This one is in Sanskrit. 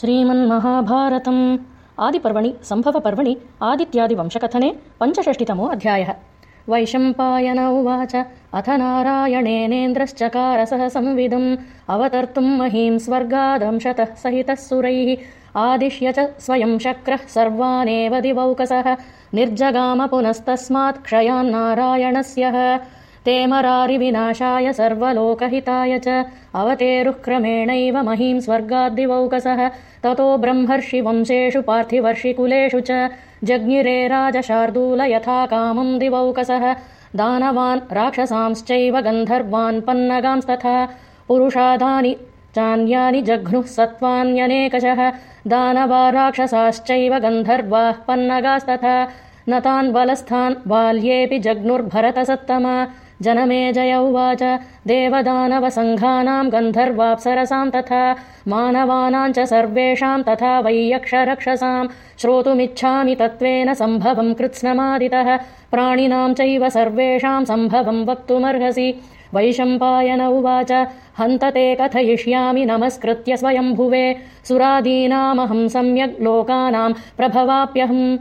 श्रीमन्महाभारतम्। आदिपर्वणि सम्भवपर्वणि आदित्यादिवंशकथने पञ्चषष्टितमो अध्यायः वैशम्पायन उवाच अथ नारायणेनेन्द्रश्चकारसः संविदम् अवतर्तुम् महीं स्वर्गादंशतः सहितः सुरैः। आदिश्य च स्वयं शक्रः सर्वानेव दिवौकसः। निर्जगाम पुनस्तस्मात् क्षयान्नारायणस्य ते मरारिविनाशाय सर्वलोकहिताय च। अवतेरुः क्रमेणैव महीं स्वर्गाद्दिवौकसः। ततो ब्रह्मर्षिवंशेषु पार्थिवर्षिकुलेषु च। जज्ञिरे राजशार्दूल यथा कामम् दिवौकसः। दानवान् राक्षसांश्चैव गन्धर्वान् पन्नगांस्तथा। पुरुषादानि चान्यानि जघ्नुः सत्त्वान्यनेकशः। दानवा राक्षसाश्चैव गन्धर्वाः पन्नगास्तथा। न तान् बलस्थान् बाल्येऽपि जग्नुर्भरतसत्तमा जनमे जय उवाच। देवदानवसङ्घानाम् गन्धर्वाप्सरसाम् तथा मानवानाम् च सर्वेषाम् तथा वैयक्षरक्षसाम् श्रोतुमिच्छामि तत्त्वेन सम्भवम् कृत्स्नमादितः। प्राणिनाम् चैव सर्वेषाम् सम्भवम् वक्तुमर्हसि। वैशम्पायन उवाच। हन्त ते कथयिष्यामि नमस्कृत्य स्वयम्भुवे। सुरादीनामहम् सम्यग् लोकानाम् प्रभवाप्यहम्